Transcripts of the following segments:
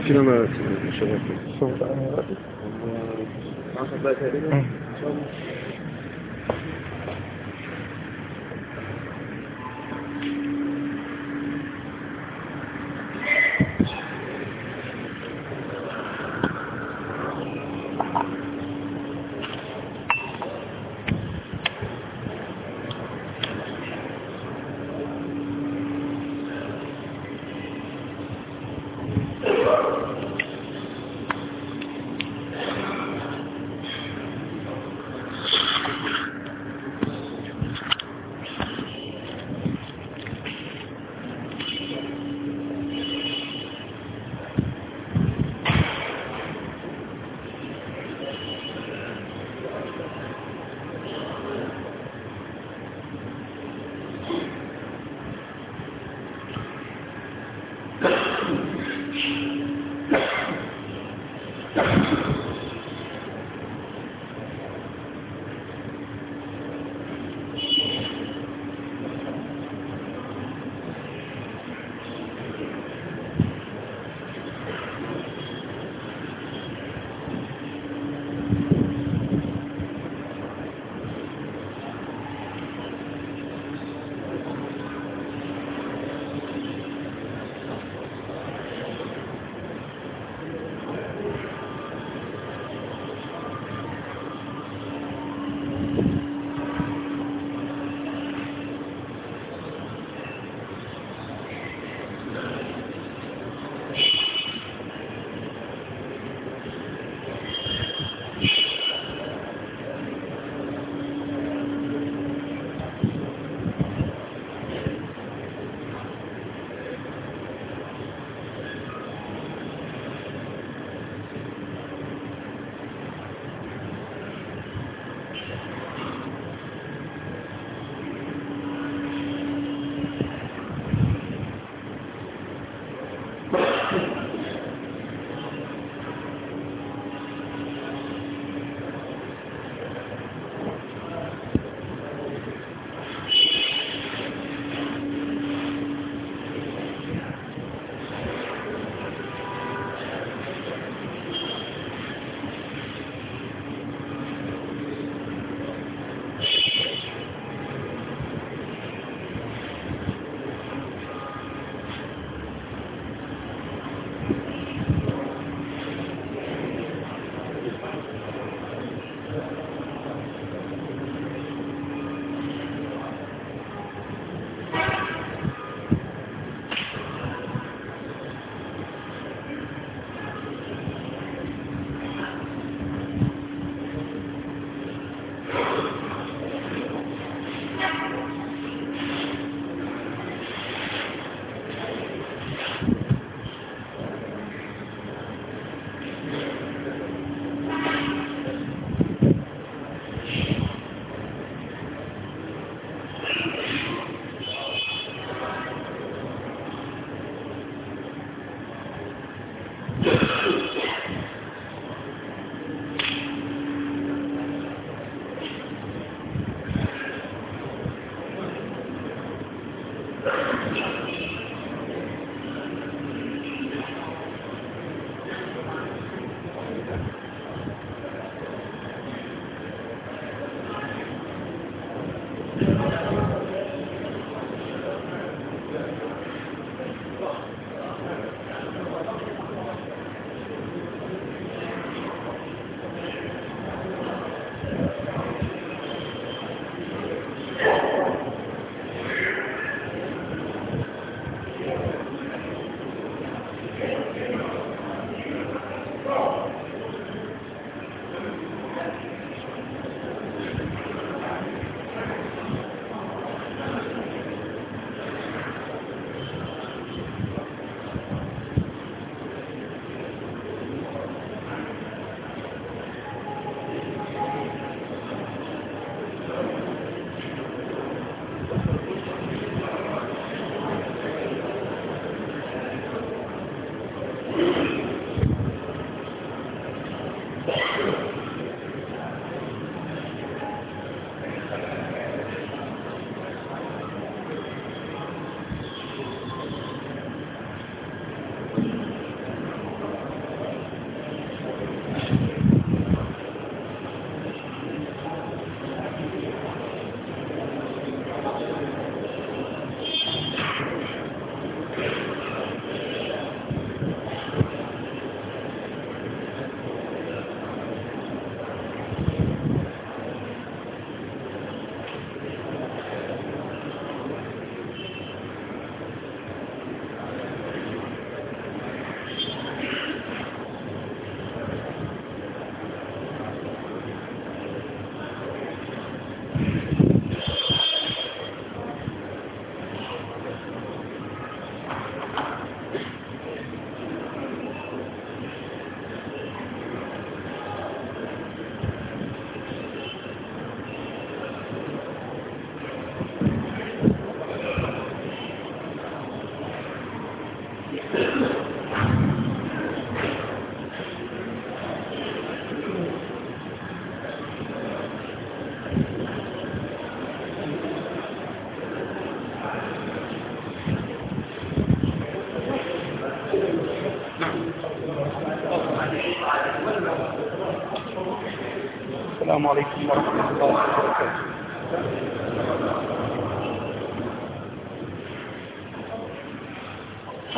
فينا ما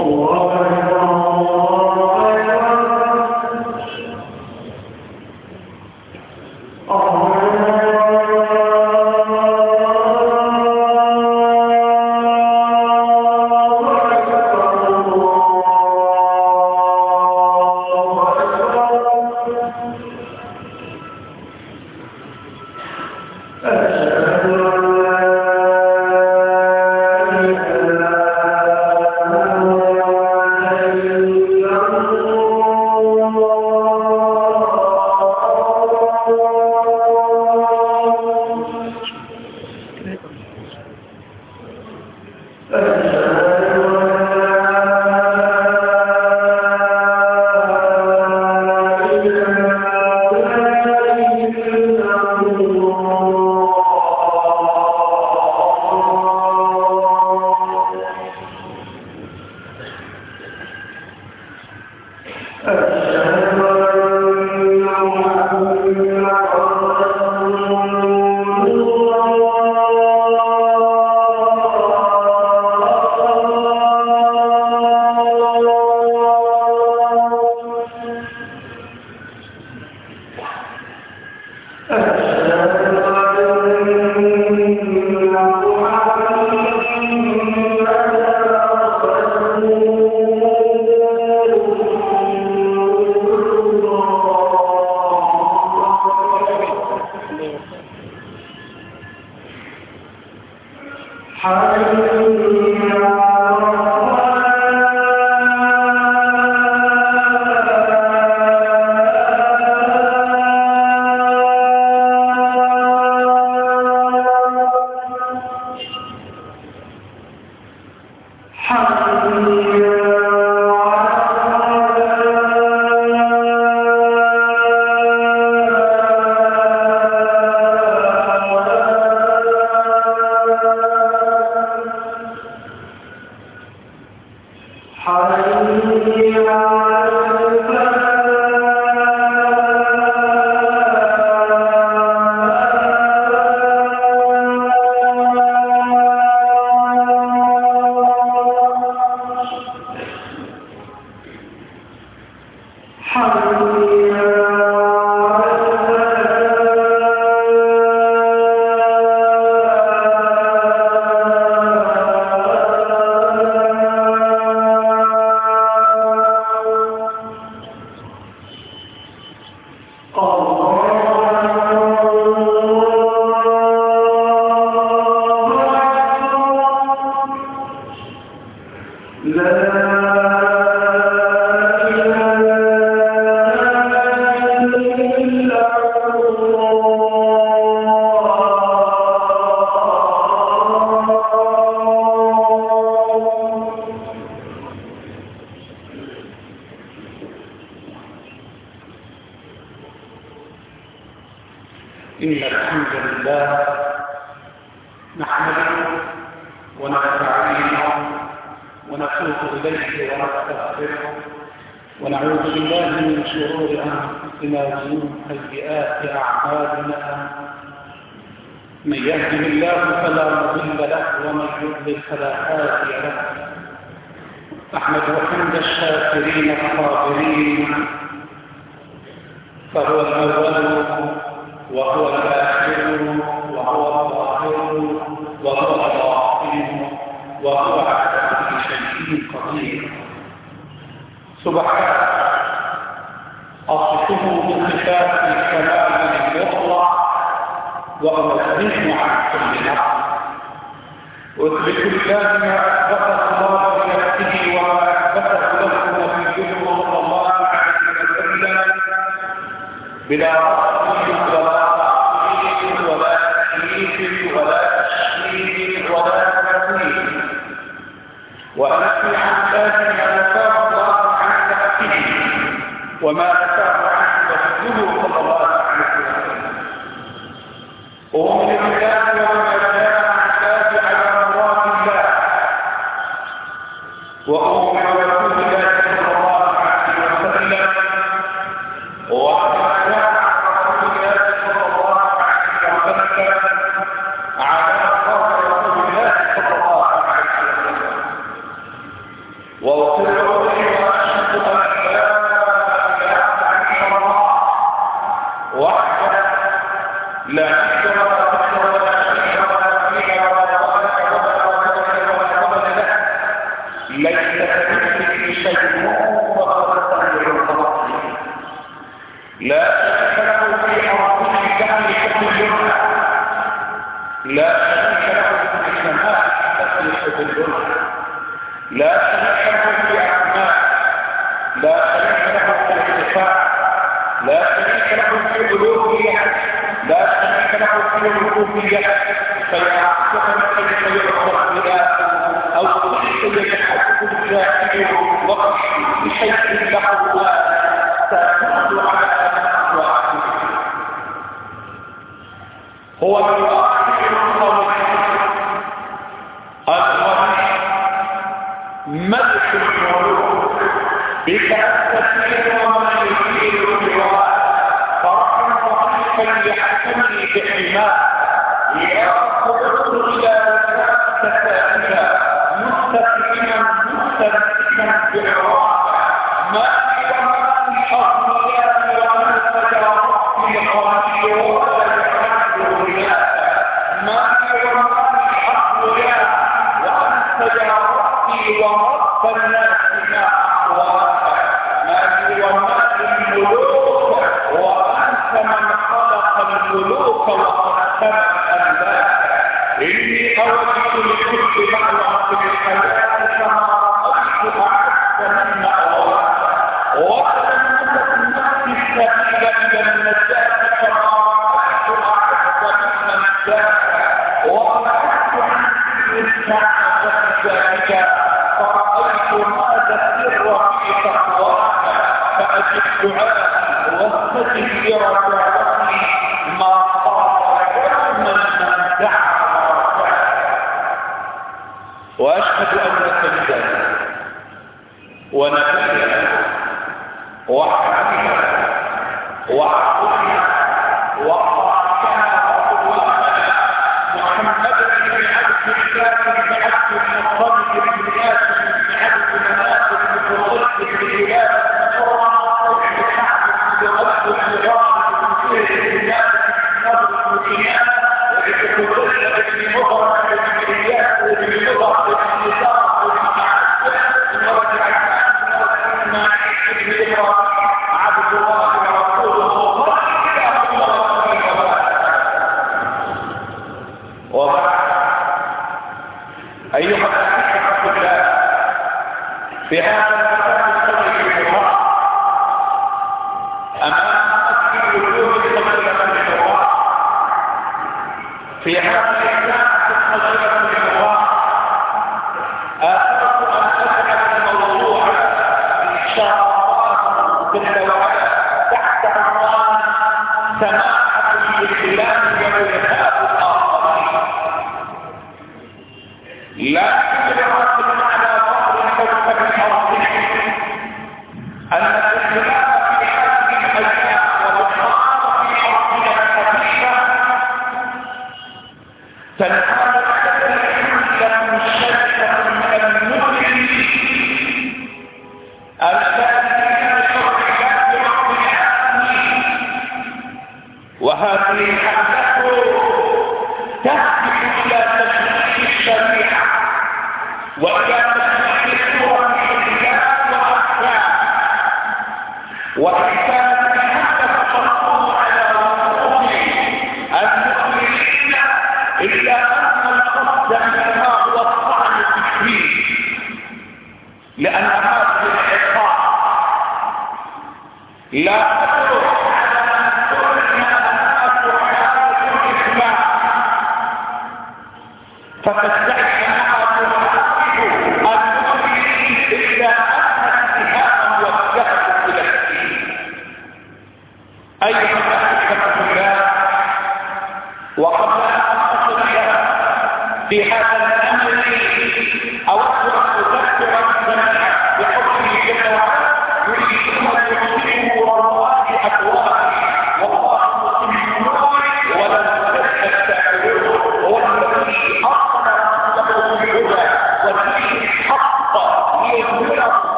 الله بلا رفض ولا تعطيل ولا تكليف ولا تشكيل ولا تكليف وأنا في ذلك ما نفاه عن نفسه وما نفاه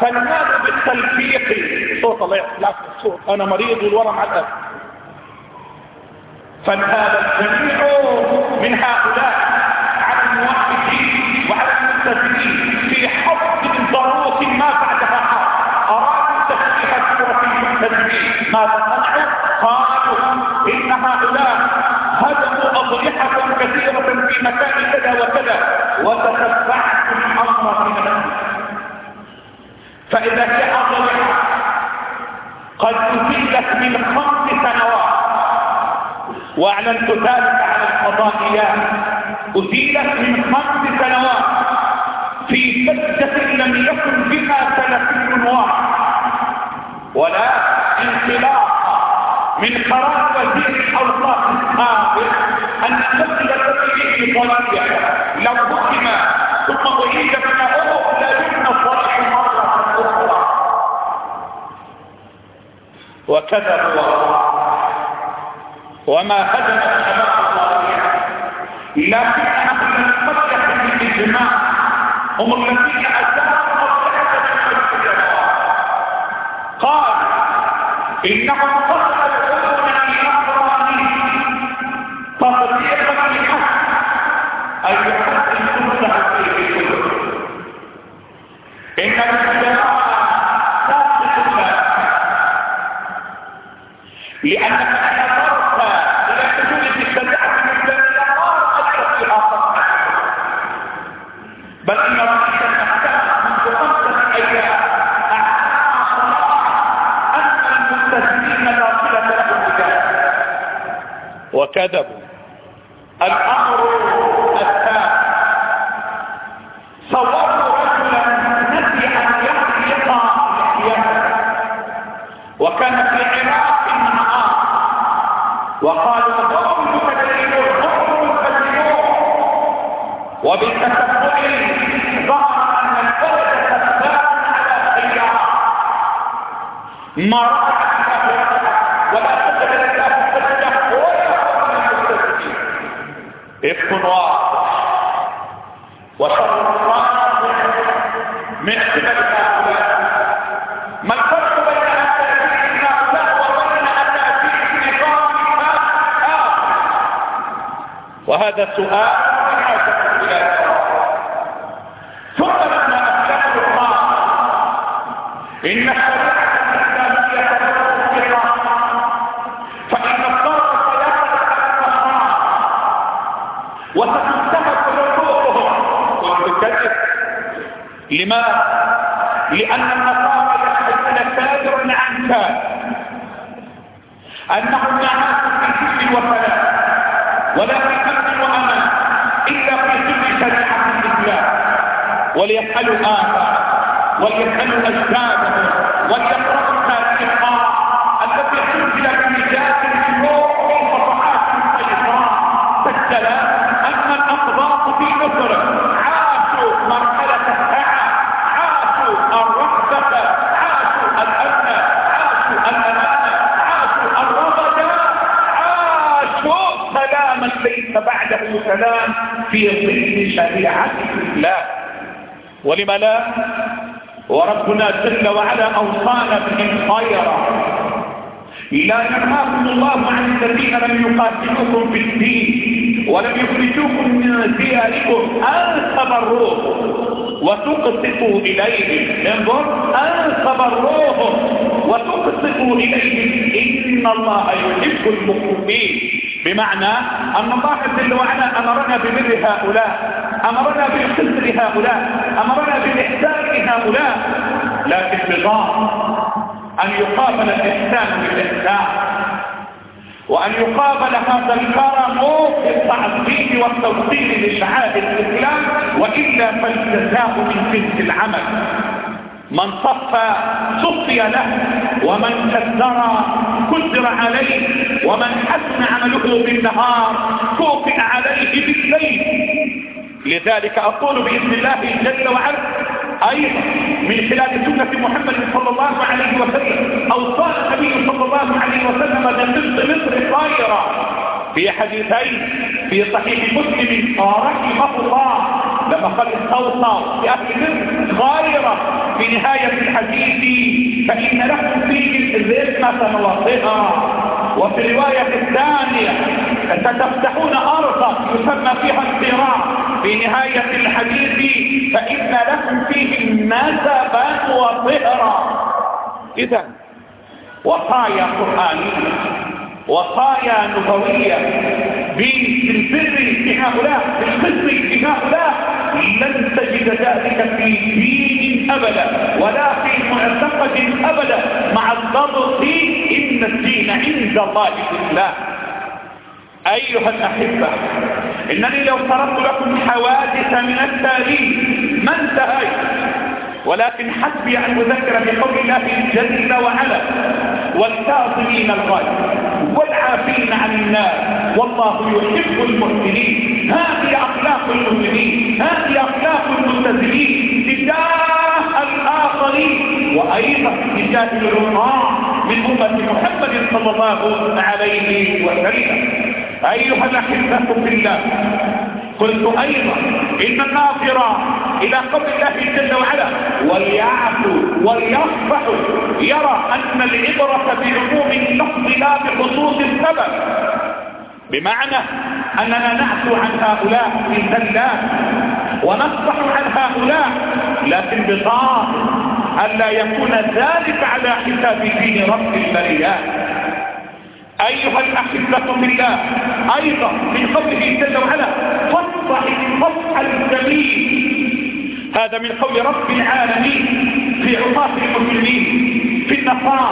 فلماذا بالتلفيق؟ صوت الله يحلق الصوت. أنا مريض والورم على الأرض. فانهاب الجميع من هؤلاء على الموافقين وعلى المستفيدين في حفظ ضروره ما بعدها أرادوا تفتيح الكره المستفيدين، ماذا صنعوا قالوا إن هؤلاء هدموا أضرحة كثيرة في مكان كذا وكذا. وتتبعتم أمر من المسلمين فإذا جاء ضريحة قد أزيلت من خمس سنوات. وأعلنت ذلك على الفضائيات أزيلت من خمس سنوات. في سجة لم يكن بها سلفي واحد. ولا انطلاق من قرار وزير الأوقاف السابق أن السجل الذي به طلبها لو ختم وكذب وكذبوا وما هدمت الشباب الضريع لكن أهل المسجح في الإجماع. هم الذين أزاروا وكذبوا في مصلحة قال إنهم قصروا وكذبوا. الأمر الثاني صوروا رجلا نسي أن يحلق لحيته وكان في عراق معاه وقالوا هم المكذبون هم المكذبون وبالتتبع ظهر أن الفرد كذاب على سيارة ما وهذا سؤال بحاجه إلى ثم لما اسلموا الله حقوقهم وتكذب لماذا؟ لأن النصارى يحدثون كابرا عن كابر أنهم يعاشوا في سجن وفلاح ولا في امن وامان الا في سجن شريعه الاسلام وليسالوا اباء وليسالوا أجدادهم وليقرأوا التاريخ التي سجل برجال الشيوخ في صفحات الشيطان سجل ان الاقباط في مصر عاشوا مرحلة السعه عاشوا الرحبه عاشوا الامن عاشوا الأمانة عاشوا الرغده عاشوا سلاما ليس بعده سلام في ظل شريعة الإسلام. ولم لا؟ وربنا جل وعلا أوصانا بهم خيرا. لا ينهاكم الله عن الذين لم يقاتلوكم في الدين ولم يخرجوكم من دياركم. ان تبروهم وتقسطوا اليهم انظر ان تبروهم وتقسطوا اليهم إن الله يحب المقسطين. بمعنى أن الله جل وعلا أمرنا ببر هؤلاء. أمرنا بالقسط هؤلاء أمرنا بالإحسان لهؤلاء لكن بضاعف أن يقابل الإحسان بالإحسان وأن يقابل هذا الكرم بالتعظيم والتوصيل لشعائر الإسلام وإلا فالجزاء من جنس العمل. من صفى صفي له ومن كدر كدر عليه ومن حسن عمله بالنهار كوفئ عليه بالليل. لذلك أقول بإذن الله جل وعلا أيضا من خلال سنة محمد صلى الله عليه وسلم أوصى النبي صلى الله عليه وسلم بمصر مصر خيرا في حديثين في صحيح مسلم رحمه الله. لما قال استوصى بأهل مصر خيرا في نهاية الحديث فإن لكم فيه الرزمة وطهرا وفي الرواية الثانية ستفتحون أرضا يسمى فيها الصراع في نهاية الحديث فإن لكم فيه نسبا وطهرا إذا وصايا قرآنية وصايا نبوية بالبر بهؤلاء بالقسط بهؤلاء لن تجد ذلك في دين أبدا ولا في معتقد أبدا مع الضبط إن الدين عند الله الإسلام أيها الأحبة إنني لو فرضت لكم حوادث من التاريخ ما انتهيت. ولكن حسبي أن أذكر بقول الله جل وعلا والكاظمين الغيظ والعافين عن الناس والله يحب المحسنين. هذه أخلاق المسلمين هذه أخلاق الملتزمين تجاه الآخرين وأيضا تجاه العمار من أمة محمد صلى الله عليه وسلم. أيها الأحبة في الله قلت أيضا إن الناظر إلى قول الله جل وعلا وليعفوا وليصفحوا يرى أن العبرة بعموم اللفظ لا بخصوص السبب. بمعنى أننا نعفو عن هؤلاء من ذلات ونصفح عن هؤلاء لكن بطاعة ألا يكون ذلك على حساب دين رب البريات أيها الأحبة بالله أيضا من قوله جل وعلا فاصفح الصفح الجميل. هذا من قول رب العالمين في عصاة المسلمين في النصارى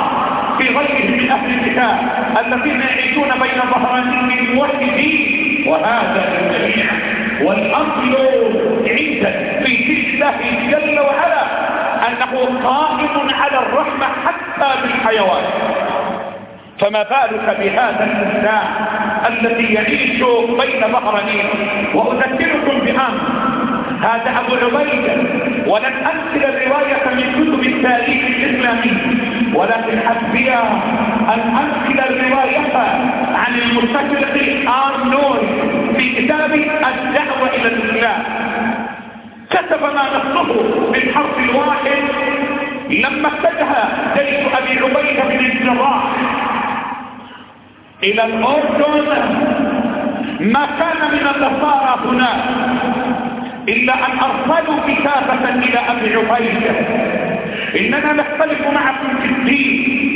في غيرهم من أهل الكتاب الذين يعيشون بين ظهرانين الموحدين. وهذا للجميع والأصل عندك في الله جل وعلا أنه قائم على الرحمة حتى بالحيوان. فما بالك بهذا الإنسان الذي يعيش بين ظهرانين وأذكركم بأمر. هذا أبو عبيدة ولن أنقل الرواية من كتب التاريخ الإسلامي ولكن حسبي أن أنقل الرواية عن المستشرق آرنول في كتاب الدعوة إلى الإسلام. كتب ما نصه بالحرف الواحد لما اتجه جيش أبي عبيدة بن الجراح. إلى الأردن. ما كان من النصارى هناك إلا أن أرسلوا كتابة إلى أبي عبيدة. إننا نختلف معكم في الدين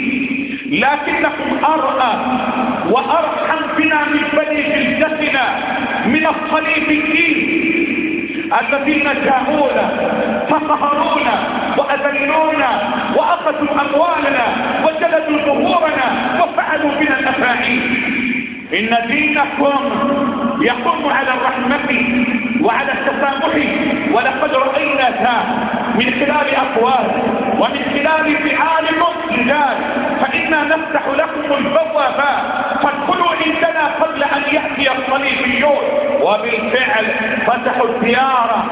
لكنكم أرأى وأرحم بنا من بني جلدتنا من الصليبيين الذين جاءونا فقهرونا وأذلونا وأخذوا أموالنا وجلدوا ظهورنا وفعلوا بنا الأفاعيل. إن دينكم يقوم على الرحمة وعلى التسامح ولقد رأينا ذا من خلال أقوال ومن خلال فعالكم لذلك فإنا نفتح لكم البوابات فادخلوا عندنا قبل أن يأتي الصليبيون. وبالفعل فتحوا الديار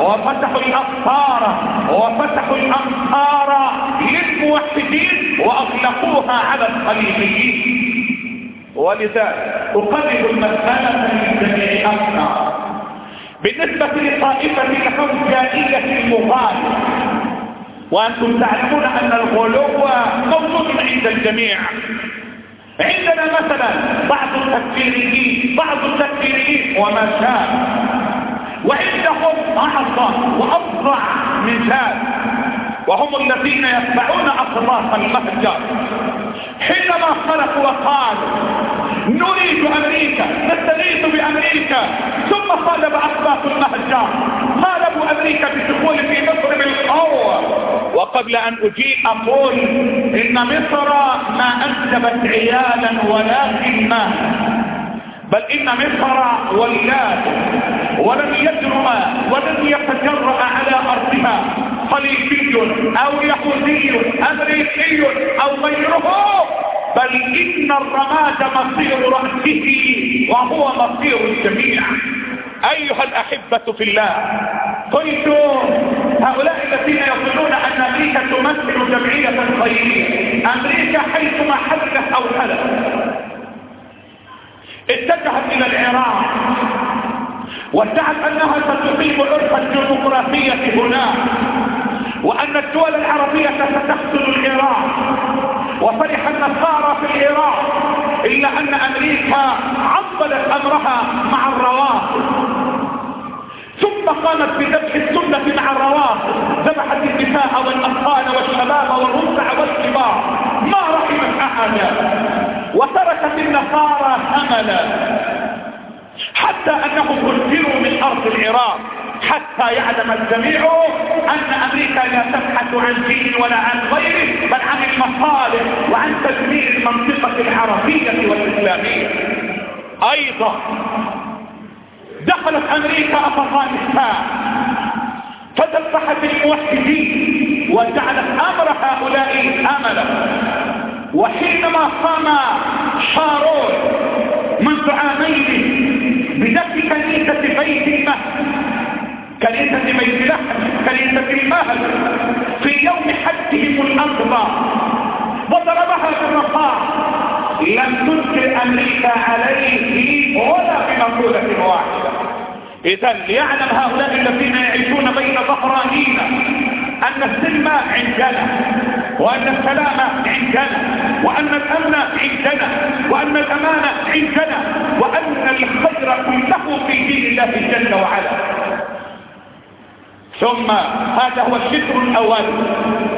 وفتحوا الأقطار وفتحوا الأمطار للموحدين وأطلقوها على الصليبيين. ولذلك أقرب المسألة من جميع أمنا بالنسبة لطائفة الحجائية المغالية وأنتم تعلمون أن الغلو موجود عند الجميع. عندنا مثلا بعض التكفيريين بعض التكفيريين وما شاء. وعندهم أعظم وأفظع من ذلك وهم الذين يتبعون أطراف المهجر. حينما خلقوا وقالوا نريد أمريكا نستغيث بأمريكا ثم طالب أطراف المهجر. طالبوا أمريكا بالدخول في مصر بالقوة. وقبل أن أجيء أقول إن مصر ما أنجبت عيالا ولكن ما بل إن مصر ولات ولم يجرؤ ولم يتجرأ على أرضها صليبي أو يهودي أمريكي أو غيره بل إن الرماد مصير رأسه وهو مصير الجميع. أيها الأحبة في الله قلت هؤلاء الذين يقولون أن أمريكا تمثل جمعية خيرية. أمريكا حيثما حدث أو حدث. اتجهت إلى العراق وادعت أنها ستقيم عرف الديمقراطية هناك وأن الدول العربية ستقتل العراق وفرح النصارى في العراق إلا أن أمريكا عطلت أمرها مع الروافض ثم قامت بذبح السنة مع الروافض ذبحت النساء والأطفال والشباب والرضع والكبار. ما رحمت احدا وتركت النصارى املا حتى أنهم هجروا من أرض العراق حتى يعلم الجميع أن أمريكا لا تبحث عن دين ولا عن غيره بل عن المصالح وعن تدمير المنطقة العربية والإسلامية. أيضا دخلت أمريكا أفغانستان. فدبحت الموحدين وجعلت أمر هؤلاء املا وحينما قام شارون منذ عامين بنفس كنيسة بيت المهد كنيسة بيت لحم كنيسة المهد في يوم حجهم الأكبر وضربها بالرصاص لم تنكر أمريكا عليه ولا بمقولة واحدة. إذا ليعلم هؤلاء الذين يعيشون بين ظهرانينا أن السلم عندنا وأن السلام عندنا وأن الأمن عندنا وأن الأمان عندنا وأن الخير كله في دين الله جل وعلا. ثم هذا هو الشكر الأول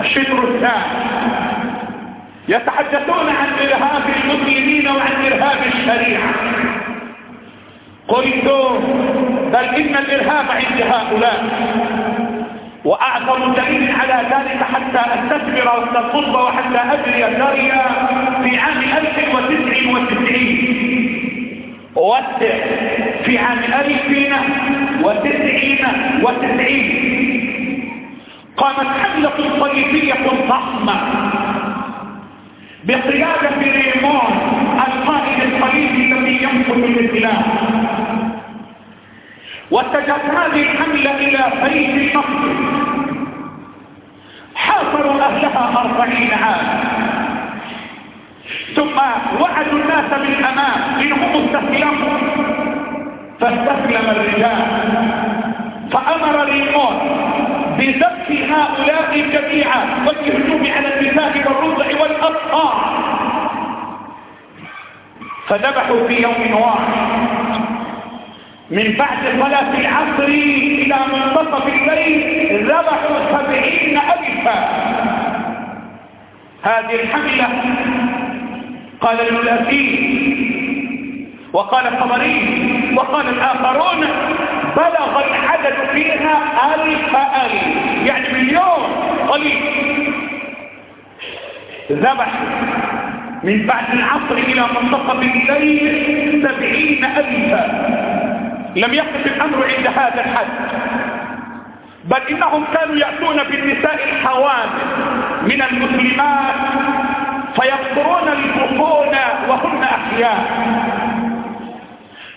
الشكر الثاني. يتحدثون عن إرهاب المسلمين وعن إرهاب الشريعة. قلت بل إن الإرهاب عند هؤلاء. وأعظم دليل على ذلك حتى أستثمر الخطبة وحتى أجري الدرية في عام 1099 وسع في عام 1099 قامت حملة صليبية ضخمة بقيادة ريمون الصليبي الذي ينقذ الإسلام واتجهت هذه الحملة إلى بيت المقدس حاصروا أهلها أربعين عاما ثم وعدوا الناس بالأمان إنهم مستسلمون فاستسلم الرجال. فأمر ريمون بذبح هؤلاء الجميع والهجوم على النساء والرضع والأطفال فذبحوا في يوم واحد. من بعد صلاة العصر إلى منتصف الليل ذبحوا سبعين ألفا. هذه الحملة قال ابن وقال الطبري وقال الآخرون بلغ العدد فيها ألف ألف يعني مليون قليل. ذبح من بعد العصر إلى منتصف الليل سبعين ألفا. لم يقف الأمر عند هذا الحد. بل إنهم كانوا يأتون بالنساء الحوامل من المسلمات فيقطرون البطون وهن أحياء.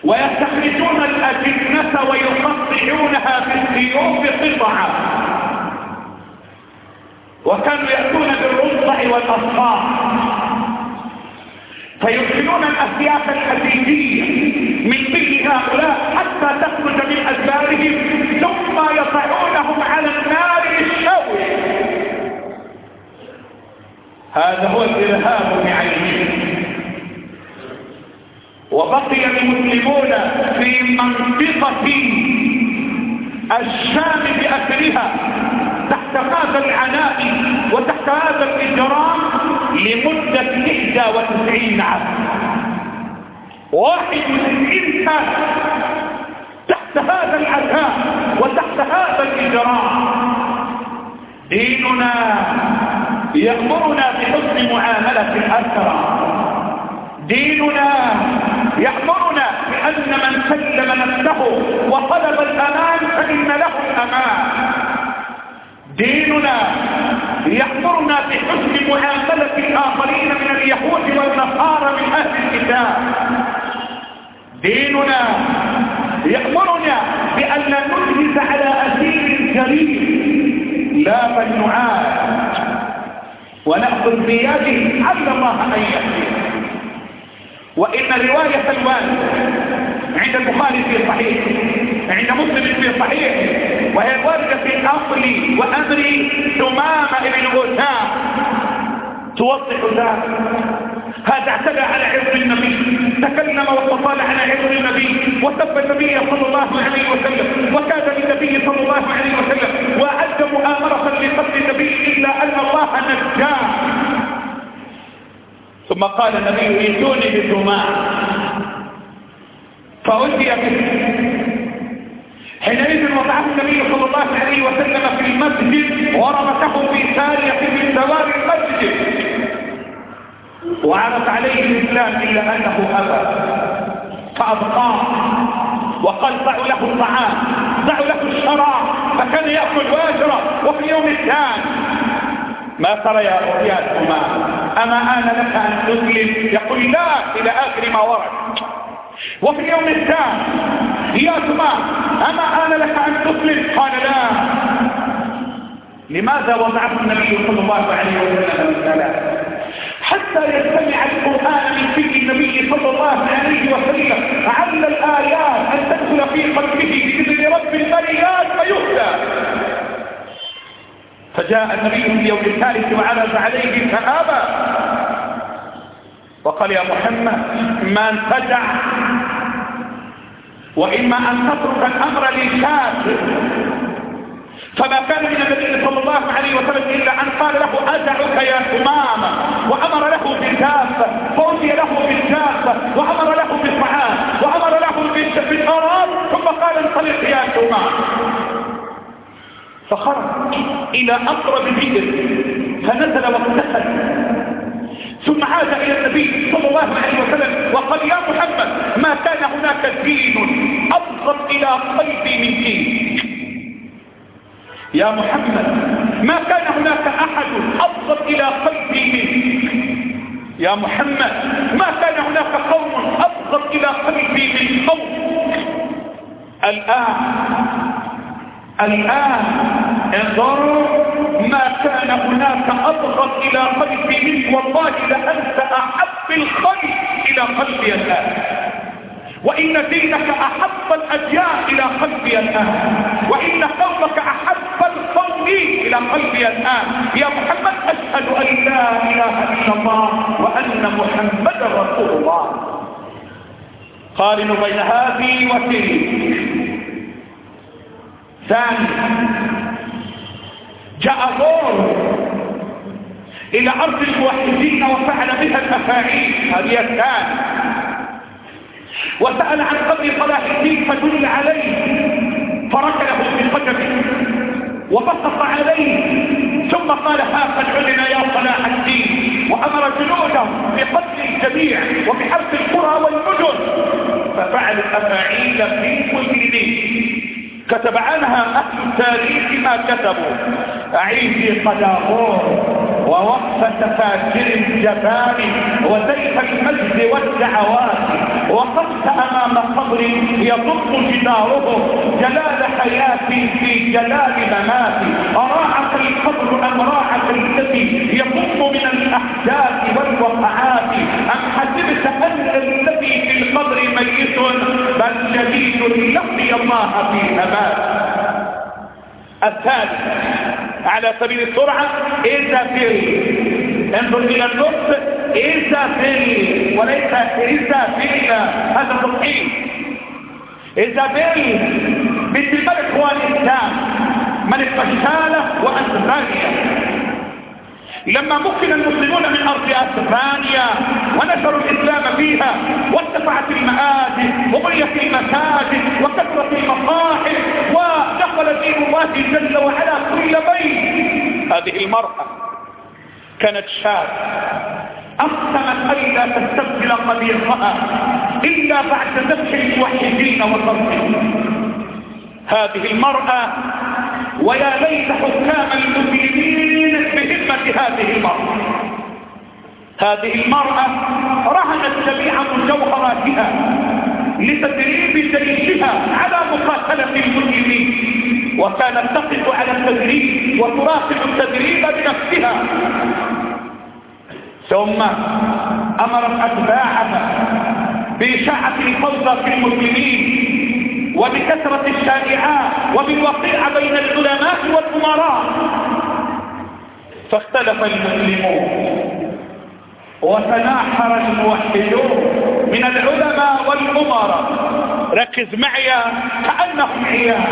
ويستخرجون الأجنة ويقطعونها بالسيوف قطعا. وكانوا يأتون بالرضع والأصفار. فيرسلون الأسياف الحديدية من كل هؤلاء حتى تخرج من أدبارهم ثم يضعونهم على النار للشوي هذا هو الإرهاب بعينه. وبقي المسلمون في منطقة الشام بأسرها تحت هذا العناء وتحت هذا الإجرام. لمدة 91 عام. 91 سنة تحت هذا العذاب وتحت هذا الإجرام ديننا يأمرنا بحسن معاملة الأسرى. ديننا يأمرنا بأن من سلم نفسه وطلب الأمان فإن له الأمان. ديننا يأمرنا بحسن معاملة الآخرين من اليهود والنصارى من أهل الكتاب. ديننا يأمرنا بأن لا نجلس على أسير جليل لا بل نعاد ونأخذ بيده عز الله أن يهديه وإن رواية الوالد عند البخاري في صحيح عند مسلم في صحيح وهي الواردة في أصلي وأمري ثمامة ابن غسام توضح ذلك هذا اعتدى على عرض النبي. تكلم واتصال على عرض النبي. وسب النبي صلى الله عليه وسلم. وكاد للنبي صلى الله عليه وسلم. وأعد مؤامرة لقتل النبي إلا أن الله نجاه. ثم قال النبي ائتوني بالدماء به حينئذ وضعه النبي صلى الله عليه وسلم في المسجد وربطه في سارية من دوار المسجد. وعرض عليه الإسلام إلا أنه أبى. فأبقاه وقال ضعوا له الطعام ضعوا له الشراب فكان يأكل ويشرب. وفي اليوم الثاني ما ترى يا يا ثمان أما آن لك أن تسلم؟ يقول لا إلى آخر ما ورد. وفي اليوم الثاني يا ثمان أما آن لك أن تسلم؟ قال لا. لماذا وضعت النبي صلى الله عليه وسلم الثلاث حتى يستمع القرآن من فيه النبي صلى الله عليه وسلم عل الآيات أن تدخل في قلبه بإذن رب البريات فيهدى. فجاء النبي في اليوم الثالث وعرض عليه فآبى وقال يا محمد ما انتجع وإما أن تترك الأمر للكافر. فما كان من النبي صلى الله عليه وسلم إلا أن قال له أدعك يا ثمامة وأمر له بالكافة فأتي له بالكافة وأمر له بالطعام وأمر له بالشراب ثم قال انطلق يا ثمامة فخرج إلى أقرب بئر فنزل واغتسل. ثم عاد إلى النبي صلى الله عليه وسلم وقال يا محمد ما كان هناك دين أبغض إلى قلبي من دين. يا محمد ما كان هناك أحد أبغض إلى قلبي منك يا محمد ما كان هناك قوم أبغض إلى قلبي من قوم. الآن الآن انظروا هناك أبغض إلى قلبي منك والله لأنت أحب الخير إلى قلبي الآن. وإن دينك أحب الأديان إلى قلبي الآن. وإن قومك أحب القوم إلى قلبي الآن. يا محمد أشهد أن لا إله إلا الله وأن محمدا رسول الله. قارنوا بين هذه وتلك. ثاني جاء دور إلى أرض الموحدين وفعل بها الأفاعيل الثاني وسأل عن قبر صلاح الدين فدل عليه. فركله بقدمه وبسط عليه. ثم قال ها قد علم يا صلاح الدين. وأمر جنوده بقتل الجميع وبحرق القرى والمدن. ففعل الأفاعيل في دين. كتب عنها أهل التاريخ ما كتبوا. عيسي قداغور ووقفة فاجر الجبان وسيف المجد والدعوات وقفت أمام قبر يضم جداره جلال حياتي في جلال مماتي. أراعك القبر أم راعك الذي يضم من الأحداث والوقعات؟ أم حسبت أن الذي في القبر ميت بل جديد لقي الله في أمان الثالث على سبيل السرعة. إذا في انظر إلى النص إذا في وليس إذا في هذا تصحيح إذا في الملك هو الإسلام ملك بشالة وأسبانيا لما مكن المسلمون من أرض أسبانيا ونشروا الإسلام فيها وارتفعت المآذن وبنيت المساجد وكثرت المصاحف ودخل دين الله جل وعلا كل بيت. هذه المرأة كانت شاب أقسمت ألا تستبدل قبيحها إلا بعد ذبح الموحدين والرسل هذه المرأة ويا ليت حكام المسلمين بهمة هذه المرأة. هذه المرأة رهنت جميع مجوهراتها لتدريب جيشها على مقاتلة المسلمين وكانت تقف على التدريب وتراقب التدريب بنفسها. ثم أمرت أتباعها بإشاعة الفوضى في المسلمين وبكثرة الشائعات وبالوقيع بين العلماء والأمراء. فاختلف المسلمون وتناحر الموحدون من العلماء والأمراء. ركز معي كأنهم عيال.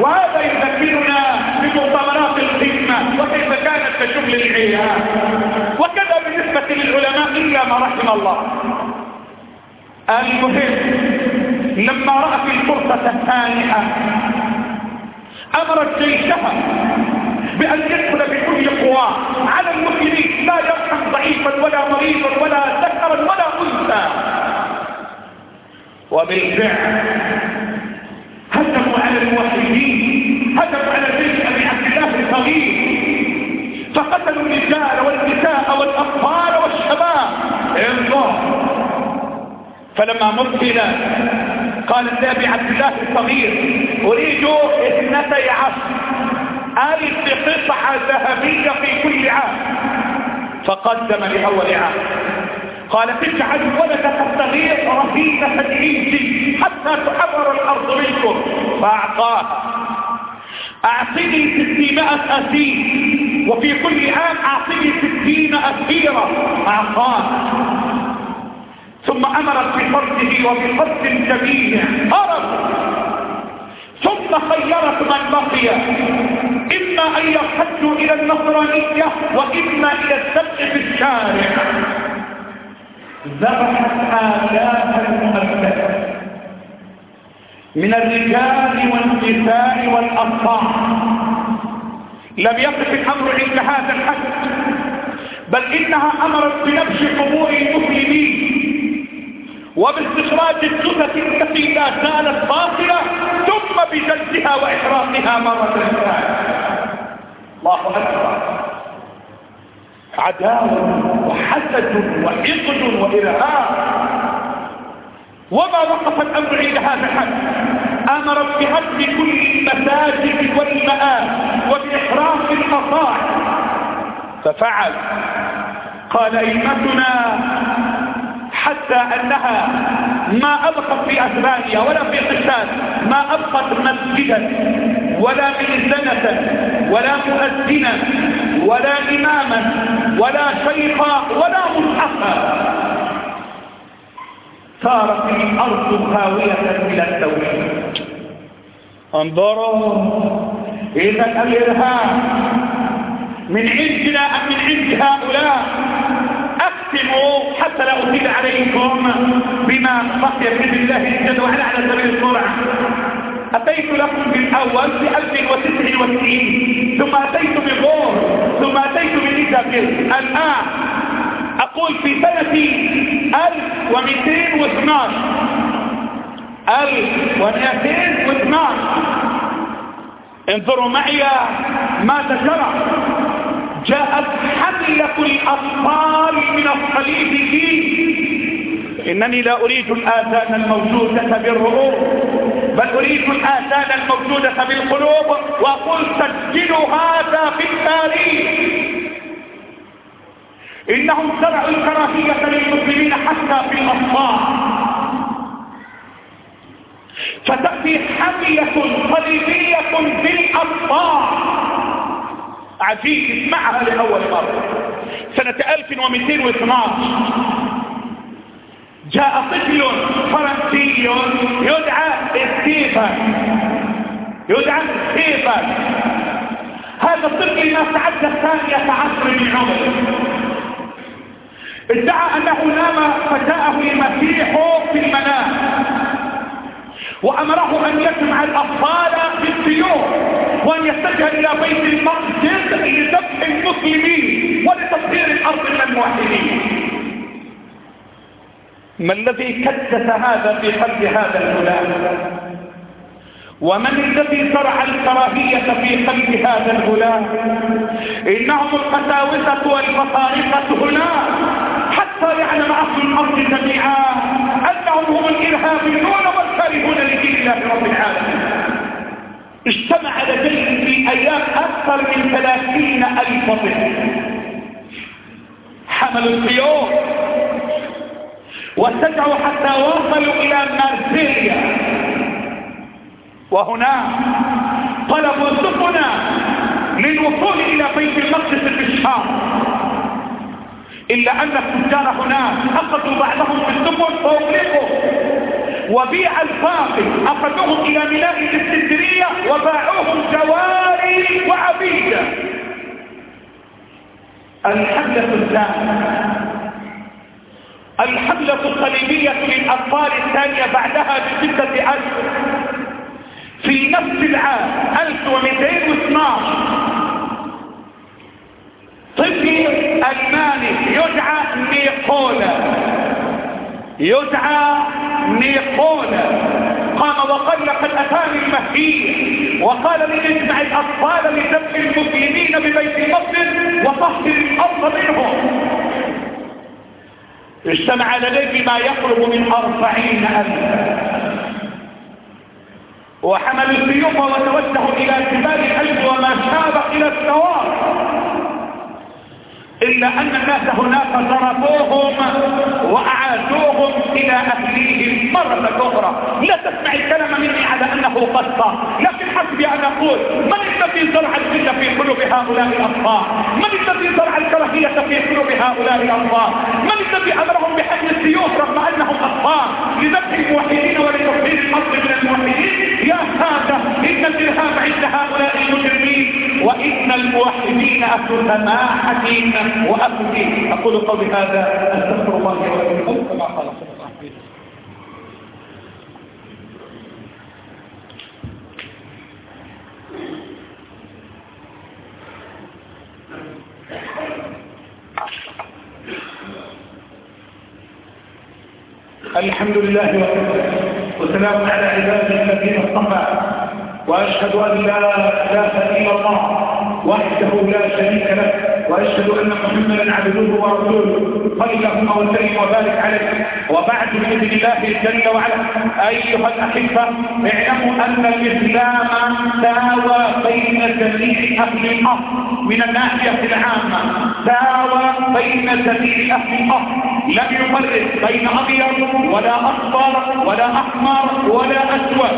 وهذا يذكرنا بمؤتمرات الخدمة وكيف كانت كشغل العيال. وكذا بالنسبة للعلماء إلا ما رحم الله. المهم لما رأت الفرصة الثانية أمرت جيشها بأن يدخل بكل قواه على المسلمين لا يرحم ضعيفا ولا مريضا ولا ذكرا ولا أنثى. وبالفعل هجموا على الموحدين هجموا على جيش أبي عبد الله الصغير فقتلوا الرجال والنساء والأطفال والشباب. انظر. فلما مرسل قال النبي عبد الله الصغير أريد اثنتي عشر. ألف قطعة ذهبية في كل عام. فقدم لأول عام. قال تجعل ولدك الصغير رهينة عيسي حتى تحرر الأرض منكم. فأعطاها. أعطني ستمائة أسير. وفي كل عام أعطني ستين أسيرة أعطاها ثم أمرت بفرده وبفرد الجميع هرب. ثم خيرت من بقي. إما أن يرتدوا إلى النصرانية وإما إلى السبق في الشارع. ذبحت آلاف المؤسسة من الرجال والنساء والأطفال. لم يقف الأمر عند هذا الحد بل إنها أمرت بنبش قبور المسلمين. وباستخراج الجثث التي لا زالت باطلة ثم بجلدها وإحراقها مرة ثانية الله أكبر. عداوة وحسد وحقد وإرهاب. وما وقف الأمر عند هذا الحد. أمرت بهدم كل المساجد والمآب وبإحراق المصاعد ففعل. قال أئمتنا حتى أنها ما أبقت في أسبانيا ولا في قشاد ما أبقت مسجدا ولا مئذنة ولا مؤذنا ولا إماما ولا شيخا ولا مصحفا صارت الأرض خاوية إلى التوحيد. انظروا إذا الإرهاب. من عندنا أم من عند هؤلاء؟ حتى لا أطيل عليكم بما بقي بإذن الله جل وعلا على سبيل السرعة أتيت لكم بالأول في 1099 ثم أتيت بغور ثم أتيت بإيزابيل الآن أقول في سنة 1212 1212 انظروا معي ماذا جرى. جاءت حملة الأطفال من الصليب إنني لا أريد الآذان الموجودة بالرؤوس بل أريد الآذان الموجودة بالقلوب وأقول سجلوا هذا في التاريخ. إنهم زرعوا الكراهية للمسلمين حتى في الأطفال. فتأتي حمية عجيب اسمعها لأول مرة. سنة 1212 جاء طفل فرنسي يدعى ستيفن يدعى ستيفن هذا الطفل ما تعدى الثانية عشر من عمره. ادعى أنه نام فجاءه المسيح في المنام. وامره أن يجمع الأطفال بالسيوف وأن يتجه إلى بيت المقدس لذبح المسلمين ولتطهير الأرض من الموحدين. ما الذي كدس هذا في قلب هذا الغلام؟ ومن الذي زرع الكراهية في قلب هذا الغلام؟ إنهم القساوسة والبطارقة هنا حتى يعلم أهل الأرض جميعا أنهم هم الإرهابيون والكارهون الله رب العالمين. اجتمع لديهم في أيام أكثر من ثلاثين ألف طفل. حملوا السيوف واتجعوا حتى وصلوا إلى مارسيليا. وهنا طلبوا سفنا للوصول إلى بيت المقدس في الشام. إلا أن التجار هناك أخذوا بعضهم بالسفن فأغلقوا. وبيع الباقي. أخذوهم إلى ميناء الإسكندرية وباعوهم جواري وعبيدة الحملة الثانية. الحملة الصليبية للأطفال الثانية بعدها بستة أشهر في نفس العام 1212 طفل ألماني يدعى نيقولا. يدعى نيقولا قام وقال لقد أتاني المهدي وقال لي اجمع الأطفال لذبح المسلمين ببيت المقدس وطهر الأرض منهم. اجتمع لديه ما يقرب من أربعين ألفا وحملوا السيوف وتوجهوا إلى جبال الحج وما شابه إلى السوار إلا أن الناس هناك ضربوهم وأعادوهم إلى أهليهم مرة أخرى. لا تسمع الكلام مني على أنه قصة لكن حسبي أن أقول من الذي زرع الفتنة في قلوب هؤلاء الأطفال؟ من الذي زرع الكراهية في قلوب هؤلاء الأطفال؟ من الذي أمرهم بحمل السيوف رغم أنهم أطفال؟ لذبح الموحدين ولتطهير الأرض من الموحدين؟ يا سادة إن الإرهاب عند هؤلاء المجرمين وإن الموحدين المؤمنين أهل السماحة وأخذي أقول قولي هذا أستغفر الله ولكم. كما قال الحمد لله وكفى وسلام على عباده الذين اصطفى وأشهد أن لا إله إلا الله وحده لا شريك له وأشهد أن محمدا عبده ورسوله. اللهم وسلم وبارك عليه وبعد بإذن الله جل وعلا أيها الأحبة اعلموا أن الإسلام ساوى بين جميع أهل الأرض. من الناحية العامة ساوى بين جميع أهل الأرض. لم يفرق بين أبيض ولا أصفر ولا أحمر ولا أسود.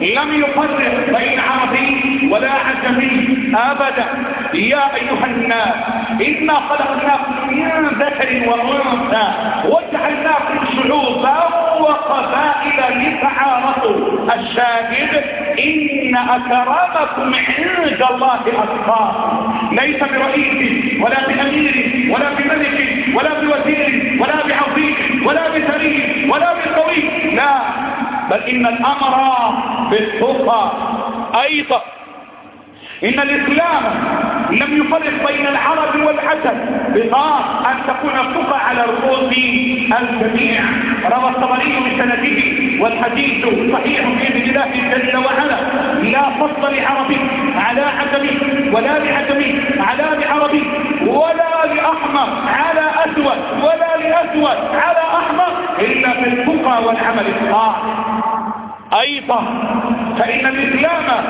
لم يفرق بين عربي ولا عجمي أبدا. يا أيها الناس إنا خلقناكم من ذكر وأنثى وجعلناكم شعوبا وقبائل لتعارفوا. الشاهد إن أكرمكم عند الله أتقاكم. ليس برئيس ولا بأمير ولا بملك ولا بوزير ولا بعظيم ولا بثري ولا بالقوي. لا بل إن الأمر بالتقى. أيضا إن الإسلام لم يفرق بين العرب والعجم بطاق أن تكون التقى على رؤوس الجميع. روى الطبري بسنده والحديث صحيح باذن الله جل وعلا. لا فضل لعربي على عجمي ولا لعجمي على لعربي ولا لأحمر على أسود ولا لأسود على أحمر إلا بالتقى والعمل. الصالح أيضا فإن الإسلام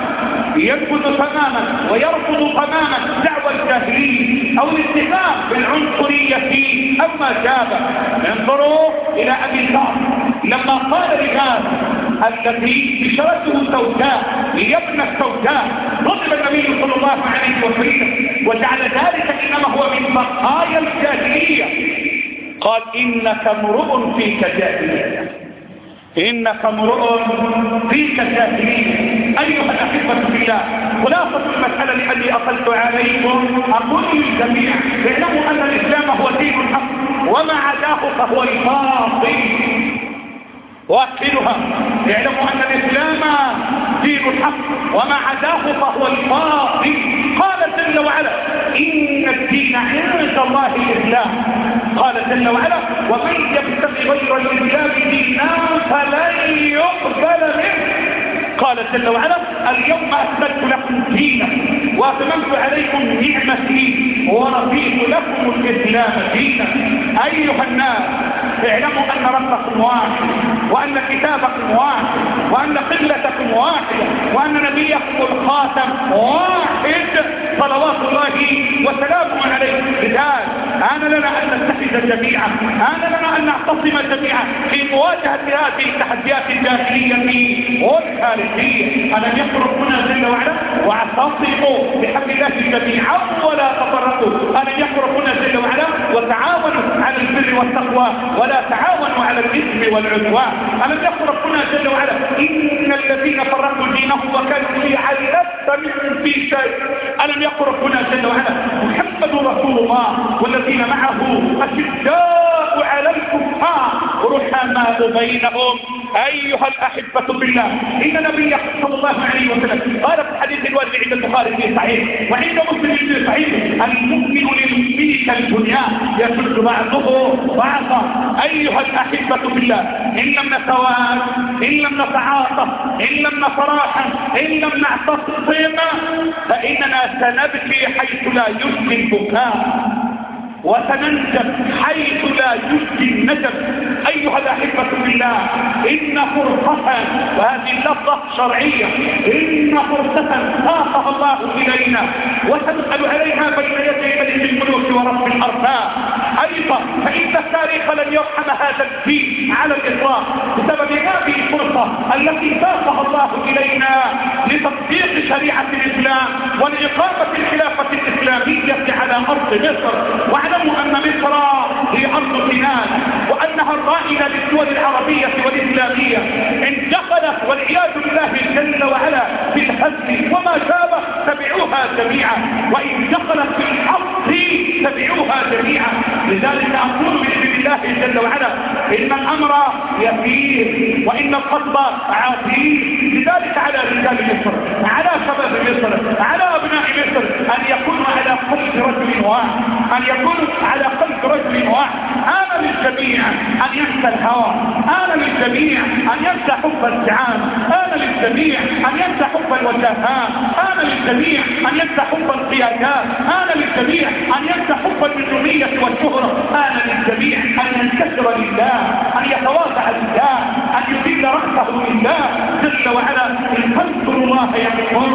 ينفذ تماما ويرفض تماما دعوى الجاهلية أو الاتهام بالعنصرية أما جاب انظروا إلى أبي الكعب لما قال لهذا الذي بشرته سوداء ليبنى السوداء ضرب النبي صلى الله عليه وسلم وجعل ذلك إنما هو من بقايا الجاهلية. قال إنك امرؤ فيك جاهليه إنك امرؤ فيك جاهلية أيها الأحبة بالله خلاصة المسألة لأني أقلت عليكم أقول للجميع اعلموا أن الإسلام هو دين الحق وما عداه فهو الباطل. وأكلها. اعلموا أن الإسلام دين الحق وما عداه فهو الباطل. قال جل وعلا إن الدين عند الله الإسلام. قال جل وعلا ومن يبتغي غير الإسلام دينا فلن يقبل منه. قال جل وعلا اليوم أكملت لكم دينكم وأتممت عليكم نعمتي ورضيت لكم الإسلام دينا. أيها الناس اعلموا أن ربكم واحد وأن كتابكم واحد وأن قبلتكم واحدة وأن نبيكم الخاتم واحد. صلوات الله وسلامه عليه. رجال آن لنا أن نتحد جميعا آن لنا أن نعتصم جميعا في مواجهة هذه التحديات الداخلية والخارجية ألم يقل ربنا جل وعلا؟ واعتصموا بحبل الله جميعا ولا تفرقوا. ألم يقل ربنا جل وعلا؟ وتعاونوا على البر والتقوى ولا تعاونوا على الإثم والعدوان. ألم يقل ربنا جل وعلا إن الذين فرقوا دينهم وكانوا شيعا لست منهم في شيء. ألم يقل ربنا جل وعلا محمد رسول الله والذين معه أشداء على الكفار رحماء بينهم. أيها الأحبة بالله إن نبي صلى الله عليه وسلم قال في الحديث الوارد عند البخاري في صحيح وعند مسلم في صحيح المؤمن للمؤمن كالبنيان يشد بعضه بعضا أيها الأحبة بالله إن لم نتوان إن لم نتعاطف إن لم نتراحم إن لم نعتصم فإننا سنبكي حيث لا يجدي البكاء وسننجب حيث لا يجدي النجب أيها الأحبة بالله إن فرصة وهذه اللفظة شرعية إن فرصة ساقها الله إلينا وسنسأل عليها بين يدي ملك الملوك ورب الأرباب. أيضا فإن التاريخ لن يرحم هذا الدين على الإطلاق بسبب هذه الفرصة التي ساقها الله إلينا لتطبيق شريعة الإسلام ولإقامة الخلافة الإسلامية على أرض مصر. واعلموا أن مصر هي أرض سنان وأنها الرائدة للدول العربية والإسلامية. انتقلت والعياذ بالله جل وعلا في الهزم وما شابه تبعوها جميعا. وإن دخلت في الحق تبعوها جميعا. لذلك أقول بإذن الله جل وعلا إن الأمر يسير وإن الخطب عسير لذلك على رجال مصر على شباب مصر على أبناء مصر أن يكونوا على قلب رجل واحد أن يكونوا على قلب رجل واحد. آن للجميع أن ينسى الهوى آن للجميع أن ينسى حب السعاد آن للجميع أن ينسى حب الوجهات آن للجميع أن ينسى حب القيادات آن للجميع أن ينسى حب النجومية والشهرة آن للجميع أن ينكسر لله أن يتواضع لله أن يذل رأسه لله. جل وعلا تنصروا الله ينصركم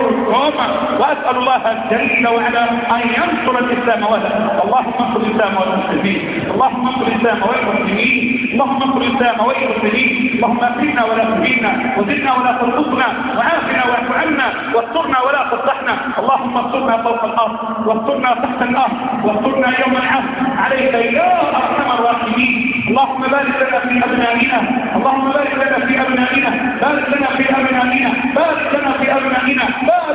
وأسأل الله جل وعلا أن ينصر الإسلام وله اللهم انصر الإسلام والمسلمين اللهم انصر الإسلام والمسلمين اللهم انصر الإسلام والمسلمين. اللهم أكرمنا ولا تهينا وزدنا ولا تنقصنا وعافنا واعف عنا واسترنا ولا تفضحنا. اللهم انصرنا فوق الأرض واسترنا تحت الأرض واسترنا يوم العهد. عليك يا أرحم الراحمين. اللهم بارك لنا في أبنائنا اللهم بارك لنا في أبنائنا بارك لنا في أبنائنا بارك لنا في أبنائنا بارك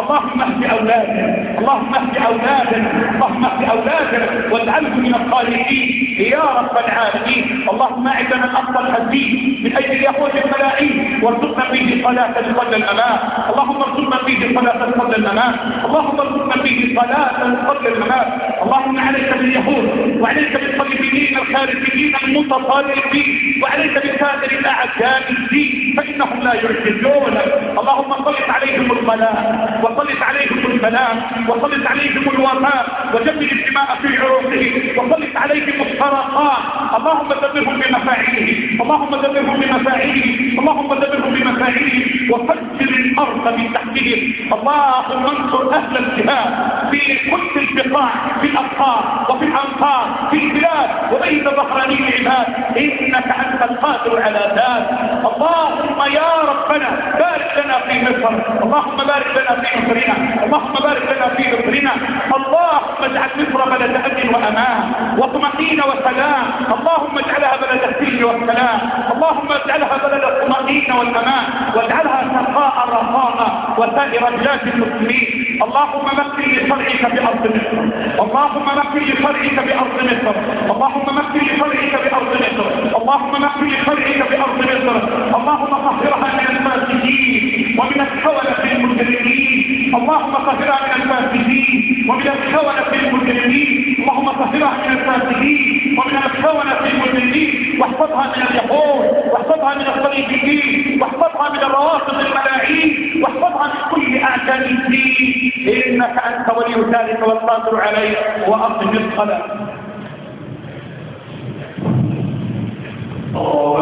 اللهم اهد أولادنا اللهم اهد أولادنا اللهم اهد أولادنا واجعلهم من الصالحين يا رب العالمين اللهم اعد من أقصى الحزين من أجل اليهود الملاعين وارزقنا فيه صلاة قبل الأمان اللهم ارزقنا فيه صلاة قبل الأمان اللهم ارزقنا فيه صلاة قبل الأمان اللهم عليك باليهود وعليك بالصليبيين الخارجيين المتطرفين وعليك بسائر الأعداء الدين فإنهم لا يعجزونك اللهم صلت عليهم البلاء وصلت عليهم البلاء وصلت عليهم الوفاء وجمد الدماء في عروقهم وصلت عليهم الصرخات اللهم دمرهم بمفاعيله اللهم دمرهم بمفاعيله اللهم دمرهم بمفاعيله وفجر الأرض من تحتهم. اللهم انصر أهل الجهاد في كل البقاع في الأبقار وفي الأنصار في البلاد وبين ظهراني العباد؟ إنك أنت القادر على ذلك. اللهم يا ربنا بارك لنا في مصر اللهم بارك لنا في مصرنا اللهم بارك لنا في مصرنا اللهم اجعل مصر بلد أمن وأمان وطمأنينة وسلام. اللهم اجعلها بلد السلم والسلام اللهم اجعلها بلد الطمأنينة والأمان واجعلها سخاء رخاء وسائر بلاد المسلمين. اللهم مكن لشرعك بأرض مصر. اللهم مكن لشرعك بأرض مصر. اللهم مكن لشرعك بأرض مصر. اللهم مكن لشرعك بأرض مصر. ومن الحولة المجرمين. اللهم طهرها من الفاسدين ومن الحولة المجرمين. اللهم طهرها من الفاسدين ومن الحولة المجرمين. واحفظها من اليهود. واحفظها من الصليبيين. واحفظها من الروافض الملاعين واحفظها من كل أعداء الدين. إنك أنت ولي ذلك والقادر عليه. وأقم الصلاة. الحمد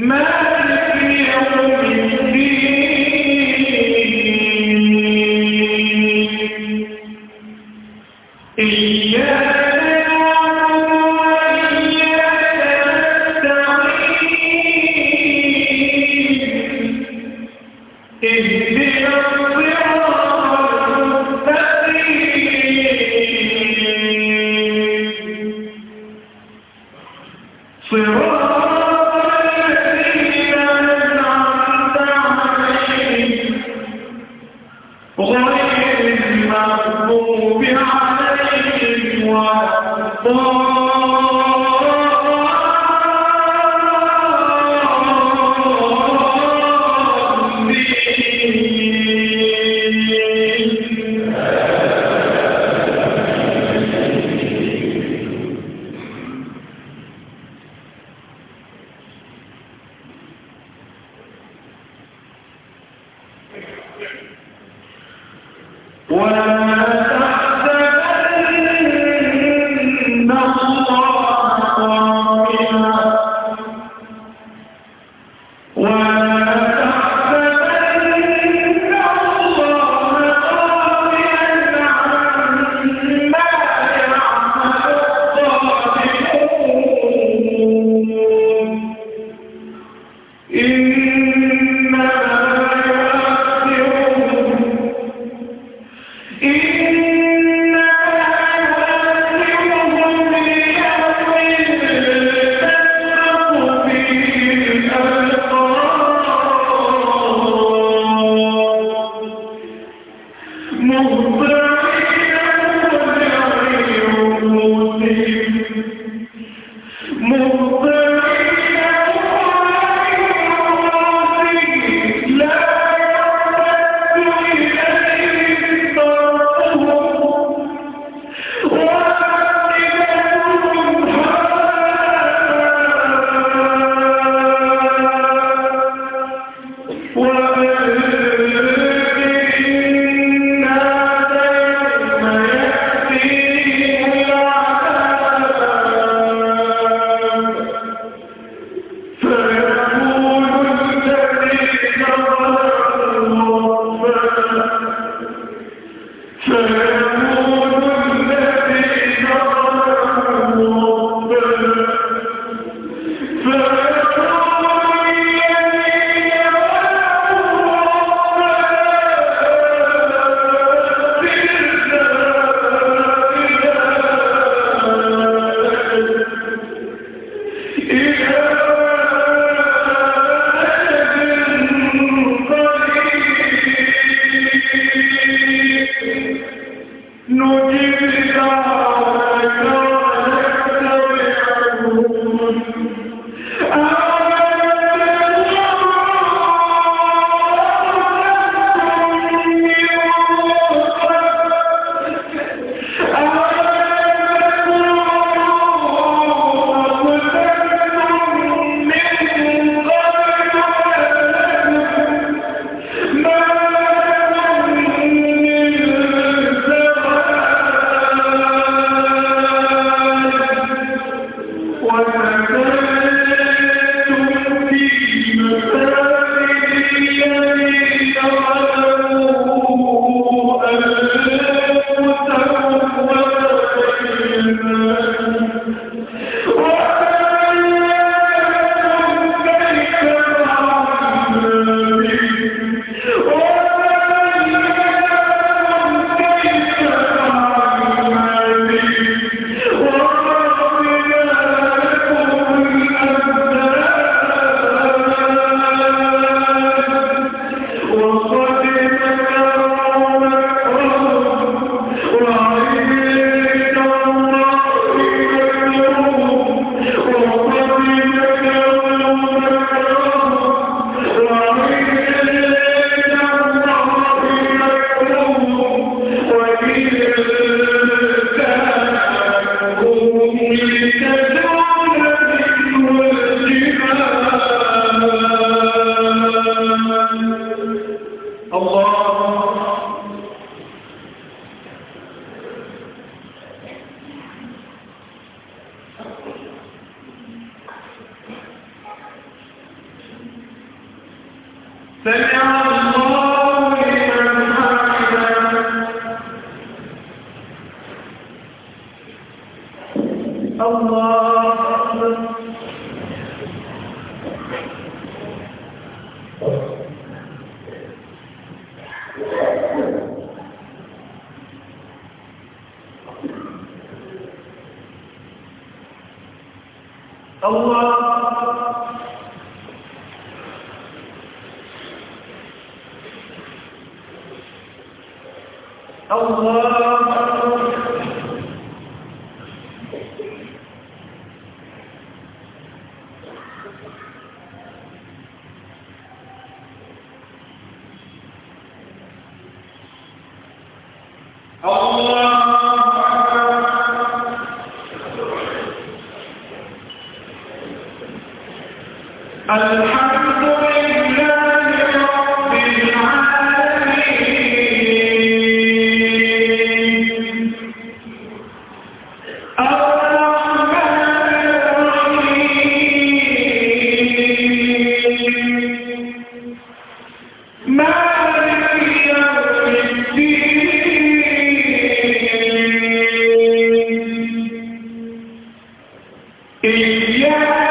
Man. Yeah.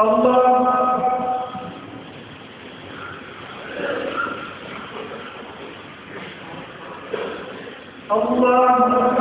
Allah. Allah.